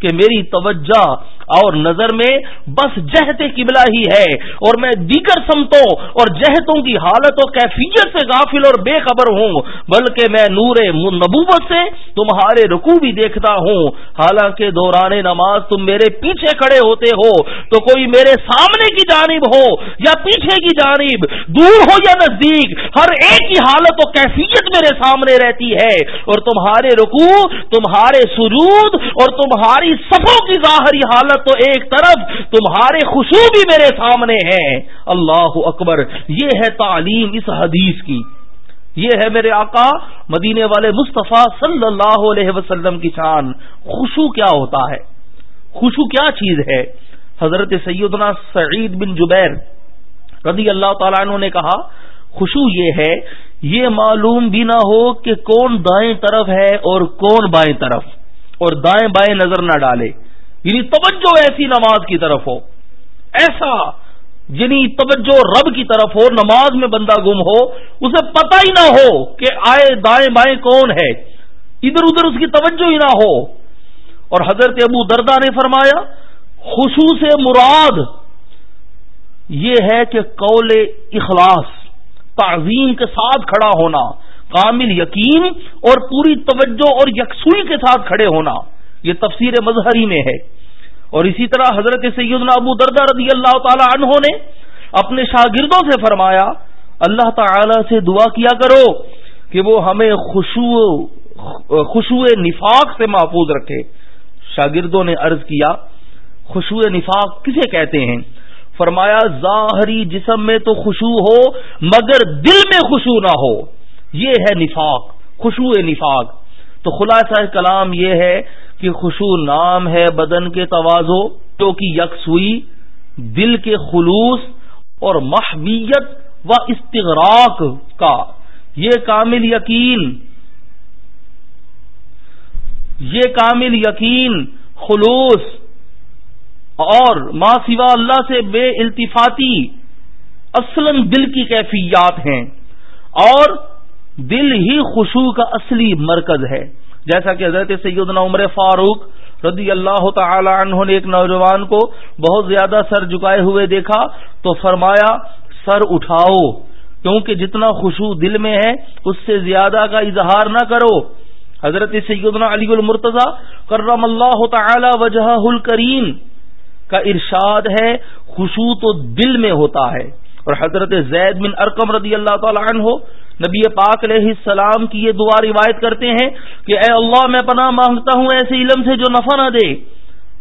کہ میری توجہ اور نظر میں بس جہت قبلہ ہی ہے اور میں دیگر سمتوں اور جہتوں کی حالت و کیفیت سے غافل اور بے خبر ہوں، بلکہ میں نور نبوت سے تمہارے رکوع بھی دیکھتا ہوں۔ حالانکہ دوران نماز تم میرے پیچھے کھڑے ہوتے ہو، تو کوئی میرے سامنے کی جانب ہو یا پیچھے کی جانب، دور ہو یا نزدیک، ہر ایک کی حالت و کیفیت میرے سامنے رہتی ہے۔ اور تمہارے رکوع، تمہارے سجود اور تمہاری صفوں کی ظاہری حالت تو ایک طرف، تمہارے خوشبو بھی میرے سامنے ہیں۔ اللہ اکبر، یہ ہے تعلیم اس حدیث کی۔ یہ ہے میرے آقا مدینے والے مصطفیٰ صلی اللہ علیہ وسلم کی شان۔ خوشو کیا ہوتا ہے؟ خوشو کیا چیز ہے؟ حضرت سیدنا سعید بن جبیر رضی اللہ تعالیٰ عنہ نے کہا خوشو یہ ہے، یہ معلوم بھی نہ ہو کہ کون دائیں طرف ہے اور کون بائیں طرف۔ اور دائیں بائیں نظر نہ ڈالے۔ یعنی توجہ ایسی نماز کی طرف ہو، ایسا یعنی توجہ رب کی طرف ہو، نماز میں بندہ گم ہو، اسے پتہ ہی نہ ہو کہ آئے دائیں بائیں کون ہے، ادھر ادھر اس کی توجہ ہی نہ ہو۔ اور حضرت ابو دردا نے فرمایا، خصوص مراد یہ ہے کہ قول اخلاص، تعظیم کے ساتھ کھڑا ہونا، کامل یقین اور پوری توجہ اور یکسوئی کے ساتھ کھڑے ہونا، یہ تفسیر مظہری میں ہے۔ اور اسی طرح حضرت سیدنا ابو دردہ رضی اللہ تعالی عنہ نے اپنے شاگردوں سے فرمایا، اللہ تعالی سے دعا کیا کرو کہ وہ ہمیں خوشو خوشو نفاق سے محفوظ رکھے۔ شاگردوں نے عرض کیا، خوشو نفاق کسے کہتے ہیں؟ فرمایا، ظاہری جسم میں تو خوشو ہو، مگر دل میں خوشو نہ ہو۔ یہ ہے نفاق، خوشو نفاق۔ تو خلاصہ کلام یہ ہے کہ خوشو نام ہے بدن کے توازو، جو کہ یکسوئی دل کے خلوص اور محمیت و استغراق کا۔ یہ کامل یقین، یہ کامل یقین خلوص اور ماں سوا اللہ سے بے التفاتی اصلا دل کی کیفیات ہیں اور دل ہی خوشو کا اصلی مرکز ہے۔ جیسا کہ حضرت سیدنا عمر فاروق رضی اللہ تعالی عنہ نے ایک نوجوان کو بہت زیادہ سر جھکائے ہوئے دیکھا تو فرمایا، سر اٹھاؤ، کیونکہ جتنا خوشبو دل میں ہے، اس سے زیادہ کا اظہار نہ کرو۔ حضرت سیدنا علی المرتضی کرم اللہ تعالی وجہ الکریم کا ارشاد ہے، خوشبو تو دل میں ہوتا ہے۔ اور حضرت زید بن ارکم رضی اللہ تعالی عنہ نبی پاک علیہ السلام کی یہ دعا روایت کرتے ہیں کہ اے اللہ، میں پناہ مانگتا ہوں ایسے علم سے جو نفع نہ دے۔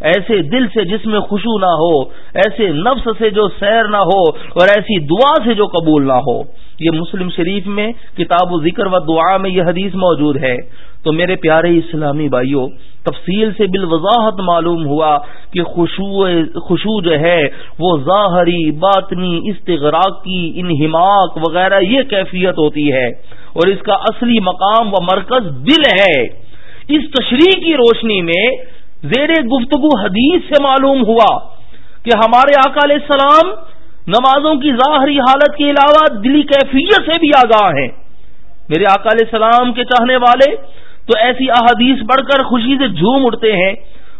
ایسے دل سے جس میں خوشو نہ ہو، ایسے نفس سے جو سیر نہ ہو، اور ایسی دعا سے جو قبول نہ ہو۔ یہ مسلم شریف میں کتاب و ذکر و دعا میں یہ حدیث موجود ہے۔ تو میرے پیارے اسلامی بھائیوں تفصیل سے بالوضاحت معلوم ہوا کہ خوشو خوشو جو ہے، وہ ظاہری، باطنی، استغراقی انہماق وغیرہ یہ کیفیت ہوتی ہے۔ اور اس کا اصلی مقام و مرکز دل ہے۔ اس تشریح کی روشنی میں زیر گفتگو حدیث سے معلوم ہوا کہ ہمارے آقا علیہ السلام نمازوں کی ظاہری حالت کے علاوہ دلی کیفیت سے بھی آگاہ ہیں۔ میرے آقا علیہ السلام کے چاہنے والے تو ایسی احادیث پڑھ کر خوشی سے جھوم اٹھتے ہیں۔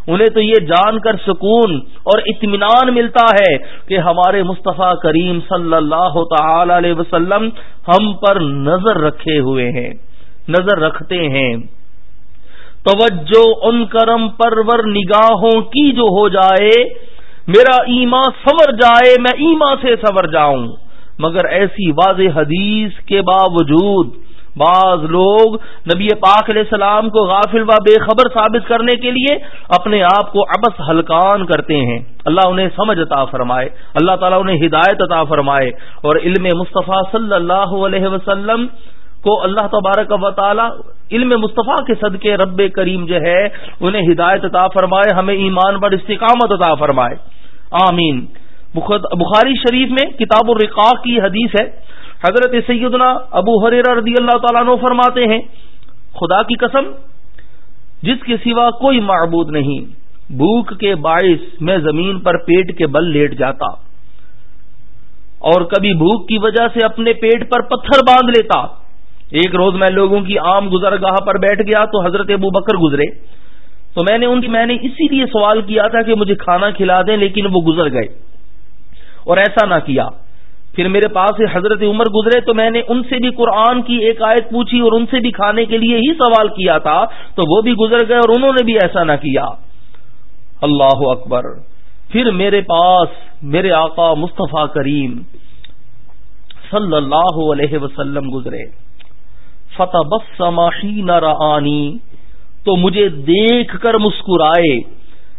انہیں تو یہ جان کر سکون اور اطمینان ملتا ہے کہ ہمارے مصطفیٰ کریم صلی اللہ تعالی علیہ وسلم ہم پر نظر رکھے ہوئے ہیں۔ نظر رکھتے ہیں۔ توجہ ان کرم پرور نگاہوں کی جو ہو جائے، میرا ایما سور جائے، میں ایما سے سور جاؤں۔ مگر ایسی واضح حدیث کے باوجود بعض لوگ نبی پاک علیہ السلام کو غافل و بے خبر ثابت کرنے کے لیے اپنے آپ کو ابس حلقان کرتے ہیں۔ اللہ انہیں سمجھ عطا فرمائے، اللہ تعالیٰ انہیں ہدایت عطا فرمائے۔ اور علم مصطفیٰ صلی اللہ علیہ وسلم کو اللہ تبارک و تعالی علم مصطفیٰ کے صدقے رب کریم جو ہے، انہیں ہدایت عطا فرمائے، ہمیں ایمان پر استقامت عطا فرمائے۔ آمین۔ بخاری شریف میں کتاب الرقاع کی حدیث ہے۔ حضرت سیدنا ابو حریر رضی اللہ تعالیٰ عنہ فرماتے ہیں، خدا کی قسم، جس کے سوا کوئی معبود نہیں، بھوک کے باعث میں زمین پر پیٹ کے بل لیٹ جاتا۔ اور کبھی بھوک کی وجہ سے اپنے پیٹ پر پتھر باندھ لیتا۔ ایک روز میں لوگوں کی عام گزرگاہ پر بیٹھ گیا تو حضرت ابو بکر گزرے۔ تو میں نے ان کی میں نے اسی لیے سوال کیا تھا کہ مجھے کھانا کھلا دیں لیکن وہ گزر گئے۔ اور ایسا نہ کیا۔ پھر میرے پاس حضرت عمر گزرے تو میں نے ان سے بھی قرآن کی ایک آیت پوچھی اور ان سے بھی کھانے کے لیے ہی سوال کیا تھا، تو وہ بھی گزر گئے اور انہوں نے بھی ایسا نہ کیا۔ اللہ اکبر۔ پھر میرے پاس میرے آقا مصطفیٰ کریم صلی اللہ علیہ وسلم گزرے۔ فتح بس سماحی تو مجھے دیکھ کر مسکرائے،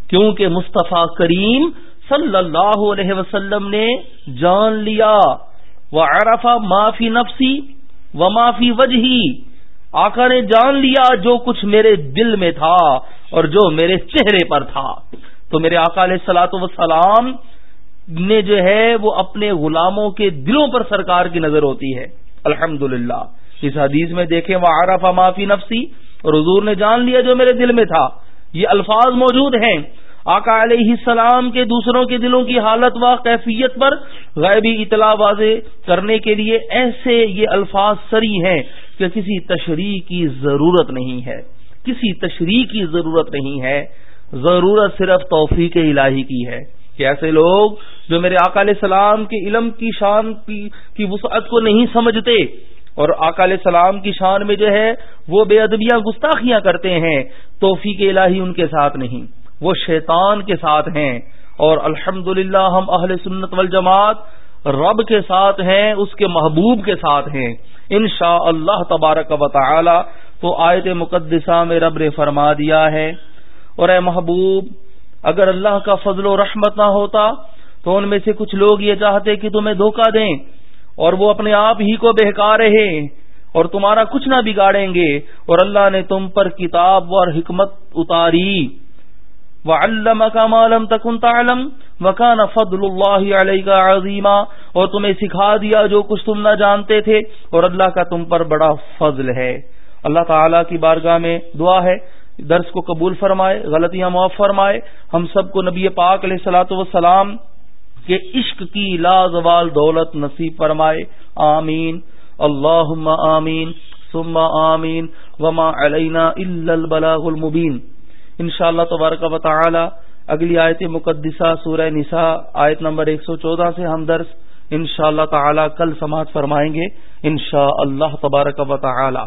کیونکہ مصطفیٰ کریم صلی اللہ علیہ وسلم نے جان لیا۔ وہ عرفہ معافی نفسی و معافی وجہی۔ آقا نے جان لیا جو کچھ میرے دل میں تھا اور جو میرے چہرے پر تھا۔ تو میرے آقا علیہ سلاۃ وسلام نے جو ہے وہ اپنے غلاموں کے دلوں پر سرکار کی نظر ہوتی ہے۔ الحمد اس حدیث میں دیکھیں وہ عرفہ معافی نفسی اور حضور نے جان لیا جو میرے دل میں تھا۔ یہ الفاظ موجود ہیں۔ آقا علیہ السلام کے دوسروں کے دلوں کی حالت و کیفیت پر غیبی اطلاع واضح کرنے کے لیے ایسے یہ الفاظ سری ہیں کہ کسی تشریح کی ضرورت نہیں ہے۔ کسی تشریح کی ضرورت نہیں ہے۔ ضرورت صرف توفیق الہی کی ہے۔ کہ ایسے لوگ جو میرے آقا علیہ السلام کے علم کی شان کی وسعت کو نہیں سمجھتے اور آقا علیہ السلام کی شان میں جو ہے وہ بے ادبیاں گستاخیاں کرتے ہیں، توفیق الہی ان کے ساتھ نہیں، وہ شیطان کے ساتھ ہیں۔ اور الحمد ہم اہل سنت والجماعت رب کے ساتھ ہیں، اس کے محبوب کے ساتھ ہیں۔ ان شاء اللہ تبارک و تعالی تو آیت مقدسہ میں رب نے فرما دیا ہے۔ اور اے محبوب، اگر اللہ کا فضل و رحمت نہ ہوتا تو ان میں سے کچھ لوگ یہ چاہتے کہ تمہیں دھوکہ دیں۔ اور وہ اپنے آپ ہی کو بہکا رہے اور تمہارا کچھ نہ بگاڑیں گے اور اللہ نے تم پر کتاب اور حکمت اتاری۔ وَعَلَّمَكَ تَكُنْ تَعْلَمْ وَكَانَ فَضْلُ اللَّهِ عَلَيْكَ عَظِيمًا اور تمہیں سکھا دیا جو کچھ تم نہ جانتے تھے اور اللہ کا تم پر بڑا فضل ہے۔ اللہ تعالی کی بارگاہ میں دعا ہے، درس کو قبول فرمائے، غلطیاں معاف فرمائے۔ ہم سب کو نبی پاک علیہ سلاۃ وسلام کے عشق کی لازوال دولت نصیب فرمائے۔ آمین۔ اللہ آمین۔ ثم آمین۔ وما علینا الا البلاغ المبین۔ ان شاء اللہ تبارک و تعالی اگلی آیت مقدسہ سورہ نساء، آیت نمبر ایک سو چودہ سے ہم درس ان شاء اللہ تعالی کل سماعت فرمائیں گے۔ ان شاء اللہ تبارک و تعالی۔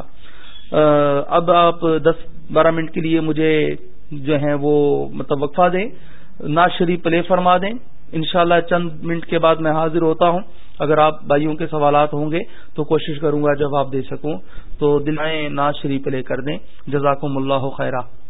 اب آپ دس بارہ منٹ کے لیے مجھے جو ہے وہ مطلب وقفہ دیں۔ ناز شریف پلے فرما دیں۔ انشاءاللہ چند منٹ کے بعد میں حاضر ہوتا ہوں۔ اگر آپ بھائیوں کے سوالات ہوں گے تو کوشش کروں گا جواب دے سکوں۔ تو دل میں ناز شریف پلے کر دیں۔ جزاکم اللہ خیرہ۔